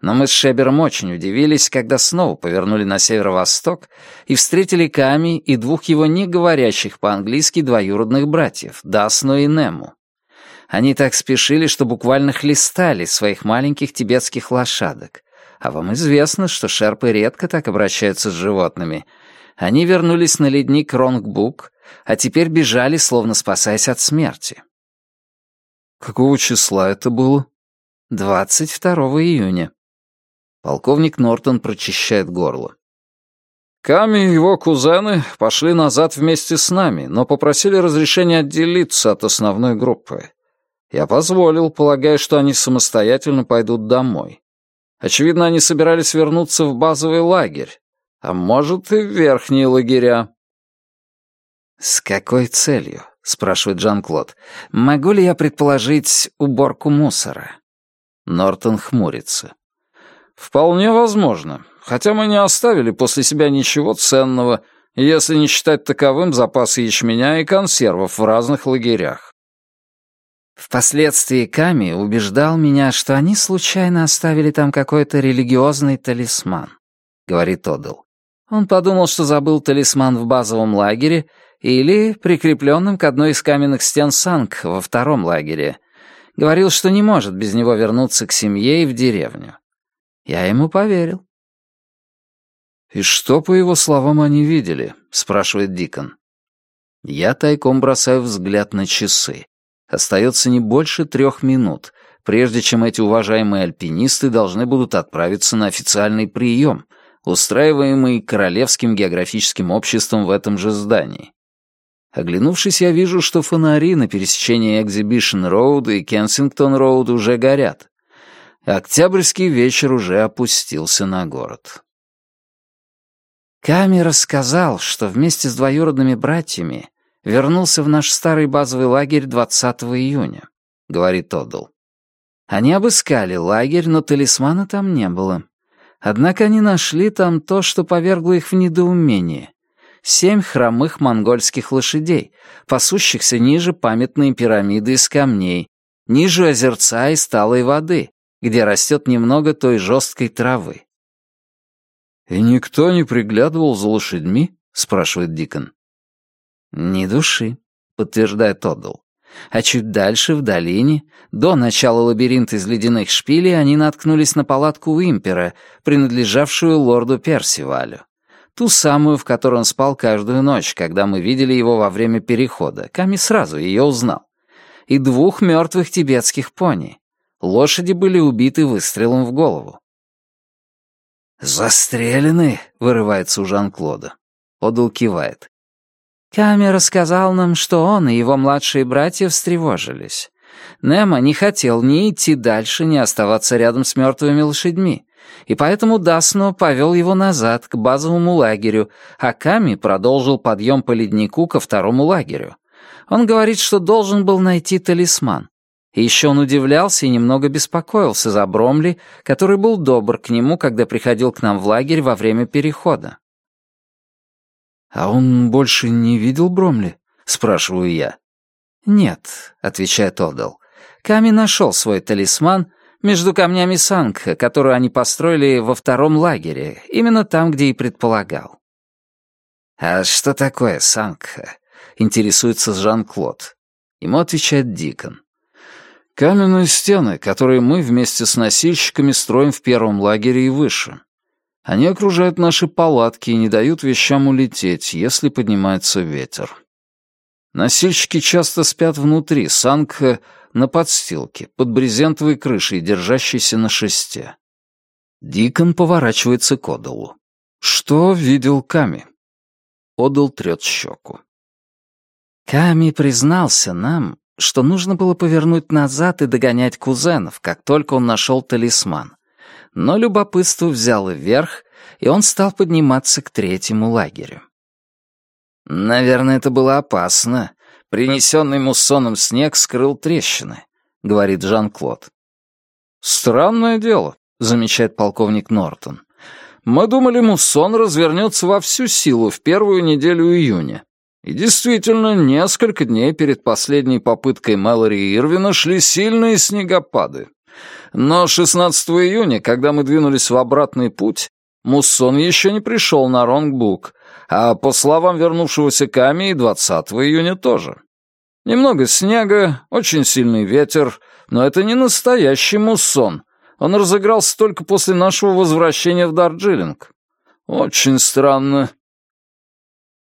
Но мы с Шебером очень удивились, когда снова повернули на северо-восток и встретили Ками и двух его не говорящих по-английски двоюродных братьев, Дасну и Нему. Они так спешили, что буквально хлестали своих маленьких тибетских лошадок. А вам известно, что шерпы редко так обращаются с животными. Они вернулись на ледник Ронгбук, а теперь бежали, словно спасаясь от смерти. Какого числа это было? 22 июня. Полковник Нортон прочищает горло. Ками и его кузены пошли назад вместе с нами, но попросили разрешения отделиться от основной группы. Я позволил, полагая, что они самостоятельно пойдут домой. Очевидно, они собирались вернуться в базовый лагерь, а может и в верхние лагеря. «С какой целью?» — спрашивает Жан-Клод. «Могу ли я предположить уборку мусора?» Нортон хмурится. «Вполне возможно. Хотя мы не оставили после себя ничего ценного, если не считать таковым запасы ячменя и консервов в разных лагерях». Впоследствии Ками убеждал меня, что они случайно оставили там какой-то религиозный талисман, — говорит Одел. Он подумал, что забыл талисман в базовом лагере или прикрепленным к одной из каменных стен Санк во втором лагере. Говорил, что не может без него вернуться к семье и в деревню. Я ему поверил. «И что, по его словам, они видели?» — спрашивает Дикон. Я тайком бросаю взгляд на часы. Остается не больше трех минут, прежде чем эти уважаемые альпинисты должны будут отправиться на официальный прием, устраиваемый Королевским географическим обществом в этом же здании. Оглянувшись, я вижу, что фонари на пересечении Экзибишн-Роуд и Кенсингтон-Роуд уже горят. Октябрьский вечер уже опустился на город. Ками рассказал, что вместе с двоюродными братьями вернулся в наш старый базовый лагерь 20 июня, — говорит Оддл. Они обыскали лагерь, но талисмана там не было. Однако они нашли там то, что повергло их в недоумение семь хромых монгольских лошадей, пасущихся ниже памятной пирамиды из камней, ниже озерца и сталой воды, где растет немного той жесткой травы. «И никто не приглядывал за лошадьми?» — спрашивает Дикон. «Ни души», — подтверждает Оддл. А чуть дальше, в долине, до начала лабиринта из ледяных шпилей, они наткнулись на палатку Уимпера, принадлежавшую лорду Персивалю. Ту самую, в которой он спал каждую ночь, когда мы видели его во время перехода. Ками сразу ее узнал. И двух мертвых тибетских пони. Лошади были убиты выстрелом в голову. «Застрелены?» — вырывается у Жан-Клода. Одул кивает. Ками рассказал нам, что он и его младшие братья встревожились. Немо не хотел ни идти дальше, ни оставаться рядом с мертвыми лошадьми и поэтому Дасно повел его назад, к базовому лагерю, а Ками продолжил подъем по леднику ко второму лагерю. Он говорит, что должен был найти талисман. И еще он удивлялся и немного беспокоился за Бромли, который был добр к нему, когда приходил к нам в лагерь во время перехода. «А он больше не видел Бромли?» — спрашиваю я. «Нет», — отвечает Одал. Ками нашел свой талисман, между камнями Сангха, которую они построили во втором лагере, именно там, где и предполагал. «А что такое Сангха?» — интересуется Жан-Клод. Ему отвечает Дикон. Каменные стены, которые мы вместе с носильщиками строим в первом лагере и выше. Они окружают наши палатки и не дают вещам улететь, если поднимается ветер. Носильщики часто спят внутри, санка на подстилке, под брезентовой крышей, держащейся на шесте. Дикон поворачивается к Одалу. «Что видел Ками?» Одал трет щеку. Ками признался нам, что нужно было повернуть назад и догонять кузенов, как только он нашел талисман. Но любопытство взяло верх, и он стал подниматься к третьему лагерю. «Наверное, это было опасно. Принесенный муссоном снег скрыл трещины», — говорит Жан-Клод. «Странное дело», — замечает полковник Нортон. «Мы думали, муссон развернется во всю силу в первую неделю июня. И действительно, несколько дней перед последней попыткой Мэлори и Ирвина шли сильные снегопады. Но 16 июня, когда мы двинулись в обратный путь, муссон еще не пришел на Ронгбук, а по словам вернувшегося Ками, и 20 июня тоже. Немного снега, очень сильный ветер, но это не настоящий муссон. Он разыгрался только после нашего возвращения в Дарджилинг. Очень странно.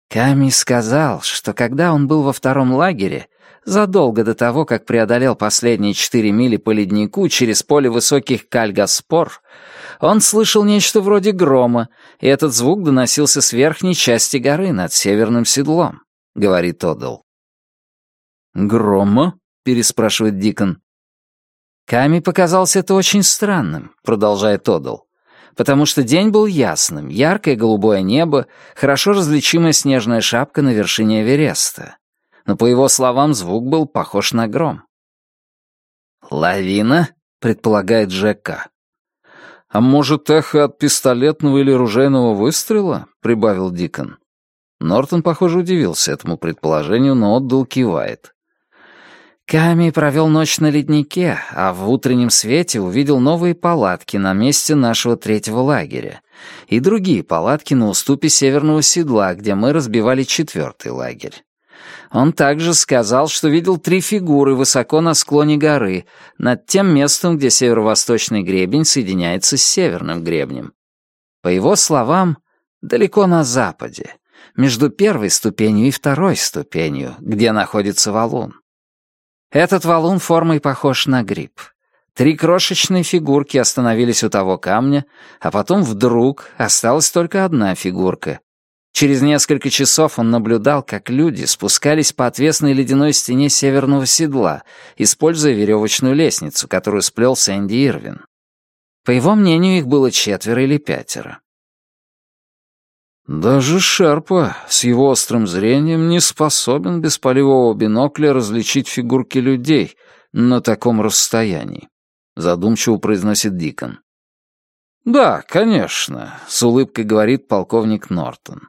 Ками сказал, что когда он был во втором лагере, задолго до того, как преодолел последние четыре мили по леднику через поле высоких кальгаспор, он слышал нечто вроде грома, и этот звук доносился с верхней части горы над северным седлом, — говорит Одал. «Грома?» — переспрашивает Дикон. Ками показался это очень странным, — продолжает Одал потому что день был ясным, яркое голубое небо, хорошо различимая снежная шапка на вершине Эвереста. Но, по его словам, звук был похож на гром. «Лавина?» — предполагает Джека. «А может, эхо от пистолетного или ружейного выстрела?» — прибавил Дикон. Нортон, похоже, удивился этому предположению, но отдал кивает. Ками провел ночь на леднике, а в утреннем свете увидел новые палатки на месте нашего третьего лагеря и другие палатки на уступе Северного Седла, где мы разбивали четвертый лагерь. Он также сказал, что видел три фигуры высоко на склоне горы, над тем местом, где северо-восточный гребень соединяется с северным гребнем. По его словам, далеко на западе, между первой ступенью и второй ступенью, где находится валун. Этот валун формой похож на гриб. Три крошечные фигурки остановились у того камня, а потом вдруг осталась только одна фигурка. Через несколько часов он наблюдал, как люди спускались по отвесной ледяной стене северного седла, используя веревочную лестницу, которую сплел Сэнди Ирвин. По его мнению, их было четверо или пятеро. Даже Шерпа с его острым зрением не способен без полевого бинокля различить фигурки людей на таком расстоянии, задумчиво произносит Дикон. «Да, конечно», — с улыбкой говорит полковник Нортон.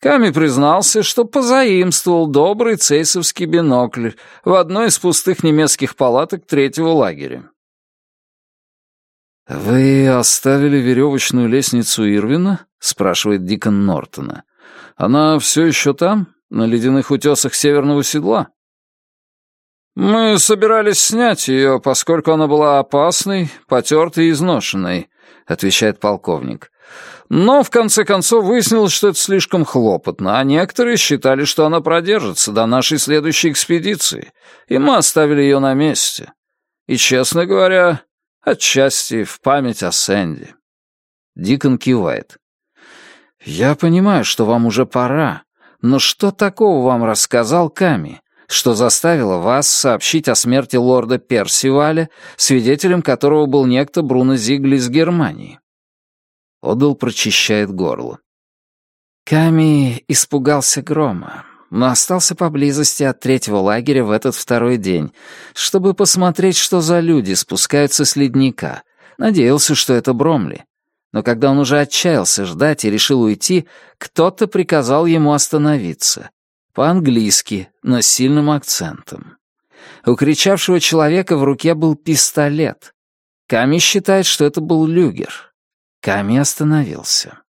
Ками признался, что позаимствовал добрый цейсовский бинокль в одной из пустых немецких палаток третьего лагеря. «Вы оставили веревочную лестницу Ирвина?» — спрашивает Дикон Нортона. «Она все еще там, на ледяных утесах Северного Седла?» «Мы собирались снять ее, поскольку она была опасной, потертой и изношенной», — отвечает полковник. «Но, в конце концов, выяснилось, что это слишком хлопотно, а некоторые считали, что она продержится до нашей следующей экспедиции, и мы оставили ее на месте. И, честно говоря, Отчасти в память о Сэнди. Дикон кивает. «Я понимаю, что вам уже пора, но что такого вам рассказал Ками, что заставило вас сообщить о смерти лорда Персиваля, свидетелем которого был некто Бруно Зигли из Германии?» Одел прочищает горло. Ками испугался грома но остался поблизости от третьего лагеря в этот второй день, чтобы посмотреть, что за люди спускаются с ледника. Надеялся, что это Бромли. Но когда он уже отчаялся ждать и решил уйти, кто-то приказал ему остановиться. По-английски, но с сильным акцентом. У кричавшего человека в руке был пистолет. Ками считает, что это был люгер. Ками остановился.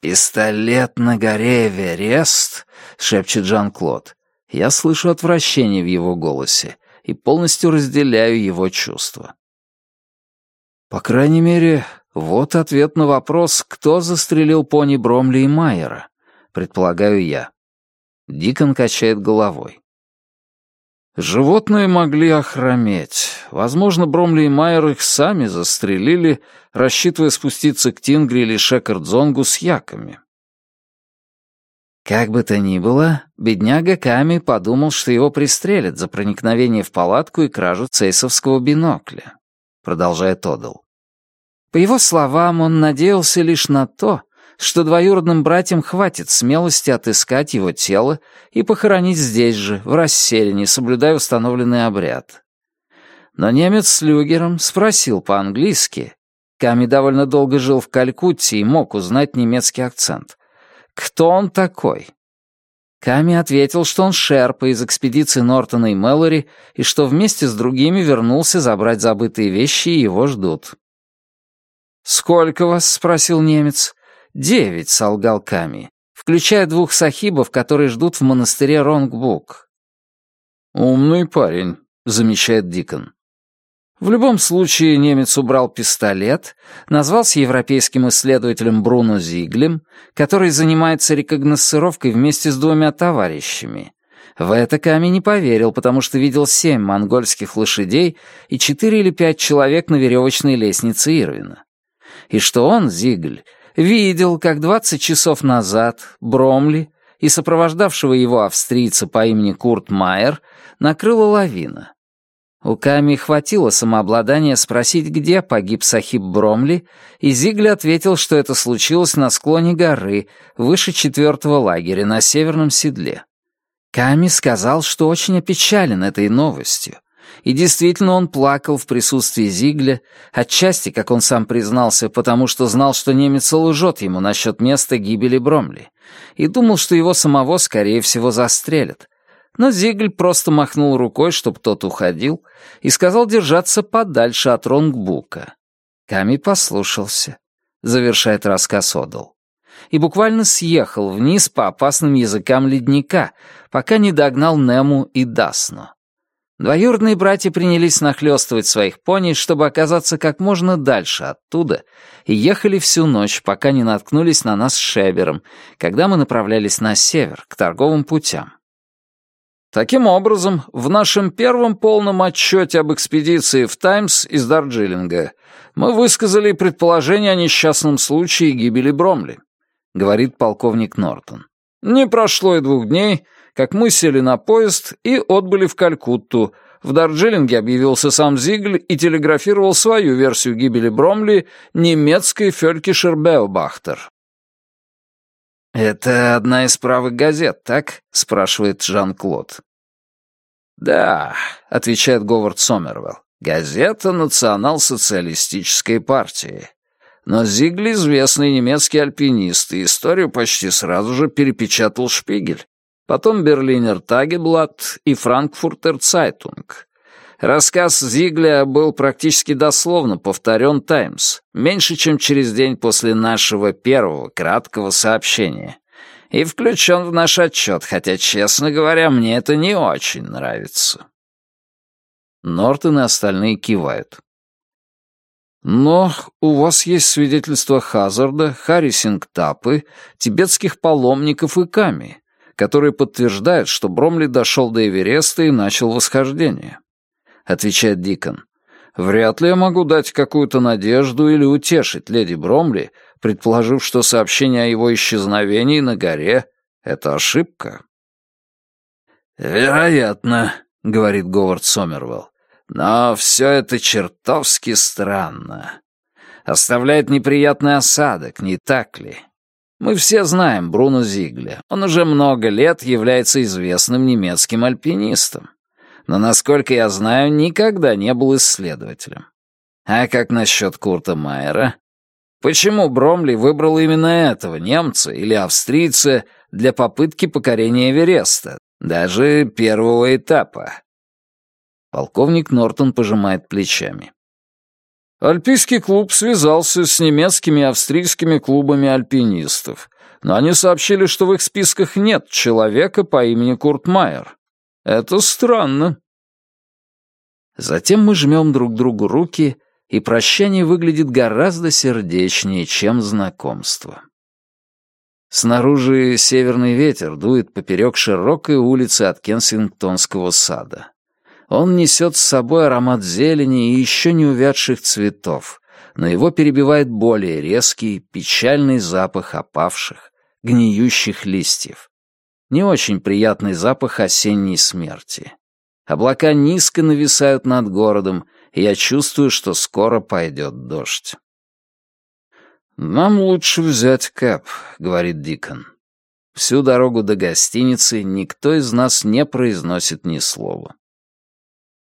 «Пистолет на горе Эверест?» — шепчет Жан-Клод. Я слышу отвращение в его голосе. и полностью разделяю его чувства. По крайней мере, вот ответ на вопрос, кто застрелил пони Бромли и Майера, предполагаю я. Дикон качает головой. Животные могли охрометь. Возможно, Бромли и Майер их сами застрелили, рассчитывая спуститься к Тингри или Шекардзонгу с яками. Как бы то ни было, бедняга Ками подумал, что его пристрелят за проникновение в палатку и кражу цейсовского бинокля. Продолжает Одал. По его словам, он надеялся лишь на то, что двоюродным братьям хватит смелости отыскать его тело и похоронить здесь же, в расселении, соблюдая установленный обряд. Но немец с люгером спросил по-английски. Ками довольно долго жил в Калькутте и мог узнать немецкий акцент. Кто он такой? Ками ответил, что он шерпа из экспедиции Нортона и Мэллори и что вместе с другими вернулся забрать забытые вещи и его ждут. «Сколько вас?» — спросил немец. «Девять», — солгал Ками, включая двух сахибов, которые ждут в монастыре Ронгбук. «Умный парень», — замечает Дикон. В любом случае немец убрал пистолет, назвался европейским исследователем Бруно Зиглем, который занимается рекогносцировкой вместе с двумя товарищами. В это Ками не поверил, потому что видел семь монгольских лошадей и четыре или пять человек на веревочной лестнице Ирвина. И что он, Зигль, видел, как 20 часов назад Бромли и сопровождавшего его австрийца по имени Курт Майер накрыла лавина. У Ками хватило самообладания спросить, где погиб Сахиб Бромли, и Зигли ответил, что это случилось на склоне горы, выше четвертого лагеря, на северном седле. Ками сказал, что очень опечален этой новостью, и действительно он плакал в присутствии Зигля, отчасти, как он сам признался, потому что знал, что немец лжет ему насчет места гибели Бромли, и думал, что его самого, скорее всего, застрелят. Но Зигль просто махнул рукой, чтобы тот уходил, и сказал держаться подальше от Ронгбука. Ками послушался. Завершает рассказ Одал. И буквально съехал вниз по опасным языкам ледника, пока не догнал Нему и Дасну. Двоюродные братья принялись нахлёстывать своих пони, чтобы оказаться как можно дальше оттуда, и ехали всю ночь, пока не наткнулись на нас с Шебером, когда мы направлялись на север, к торговым путям. Таким образом, в нашем первом полном отчете об экспедиции в «Таймс» из Дарджилинга мы высказали предположение о несчастном случае гибели Бромли, говорит полковник Нортон. Не прошло и двух дней, как мы сели на поезд и отбыли в Калькутту. В Дарджилинге объявился сам Зигль и телеграфировал свою версию гибели Бромли немецкой Фелькишер Беобахтер. «Это одна из правых газет, так?» — спрашивает Жан-Клод. «Да», — отвечает Говард Сомервелл, — «газета национал-социалистической партии». Но Зигль — известный немецкий альпинист, и историю почти сразу же перепечатал Шпигель потом Берлинер Тагеблат и Франкфуртер Цайтунг. Рассказ Зигля был практически дословно повторен «Таймс», меньше чем через день после нашего первого краткого сообщения. И включен в наш отчет, хотя, честно говоря, мне это не очень нравится. Нортон и остальные кивают. Но у вас есть свидетельства Хазарда, Харрисинг-Тапы, тибетских паломников и Ками которые подтверждают, что Бромли дошел до Эвереста и начал восхождение. Отвечает Дикон. Вряд ли я могу дать какую-то надежду или утешить леди Бромли, предположив, что сообщение о его исчезновении на горе — это ошибка. «Вероятно», — говорит Говард Сомервелл, — «но все это чертовски странно. Оставляет неприятный осадок, не так ли?» Мы все знаем Бруно Зигля. Он уже много лет является известным немецким альпинистом. Но, насколько я знаю, никогда не был исследователем. А как насчет Курта Майера? Почему Бромли выбрал именно этого немца или австрийца для попытки покорения Эвереста, даже первого этапа? Полковник Нортон пожимает плечами. Альпийский клуб связался с немецкими и австрийскими клубами альпинистов, но они сообщили, что в их списках нет человека по имени Курт Майер. Это странно. Затем мы жмем друг другу руки, и прощание выглядит гораздо сердечнее, чем знакомство. Снаружи северный ветер дует поперек широкой улицы от Кенсингтонского сада. Он несет с собой аромат зелени и еще не увядших цветов, но его перебивает более резкий, печальный запах опавших, гниющих листьев. Не очень приятный запах осенней смерти. Облака низко нависают над городом, и я чувствую, что скоро пойдет дождь. «Нам лучше взять кэп», — говорит Дикон. Всю дорогу до гостиницы никто из нас не произносит ни слова.